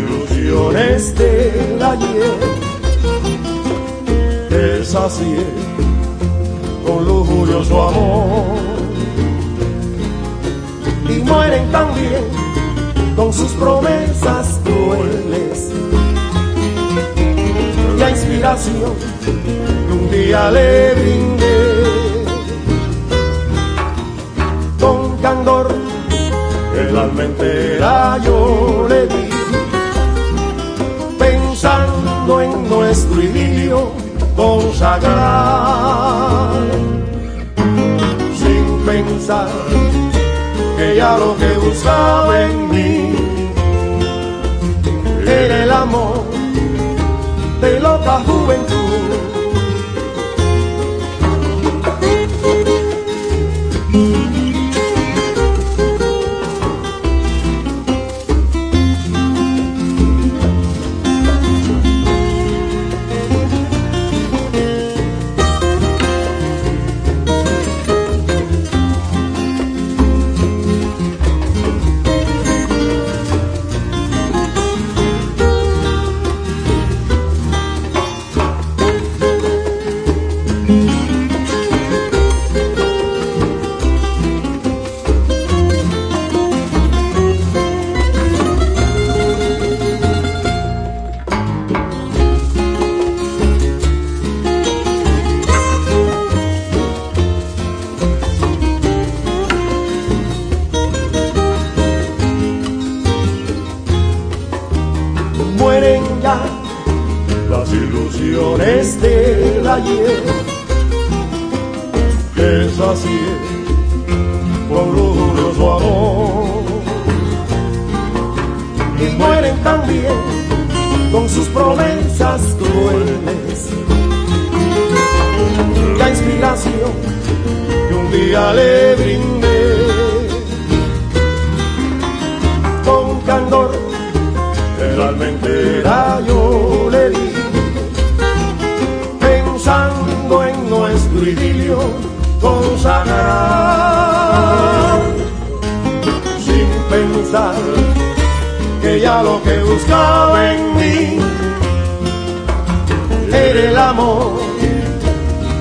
ilusiones del ayer que sacié con lujurioso amor. Y mueren también con sus promesas crueles. La inspiración que un día le brindé con candor el alma entera yo idilio consagrar. Sin pensar que ya lo que buscaba en mí era el amor de loca juventud ilusiones del ayer. Que sacié con lujurioso amor. Y mueren también con sus promesas crueles. La inspiración que un día le en nuestro idilio consagrar, sin pensar que ya lo que buscaba en mí era el amor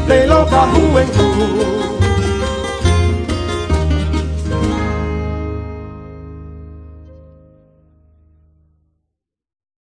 de loca juventud.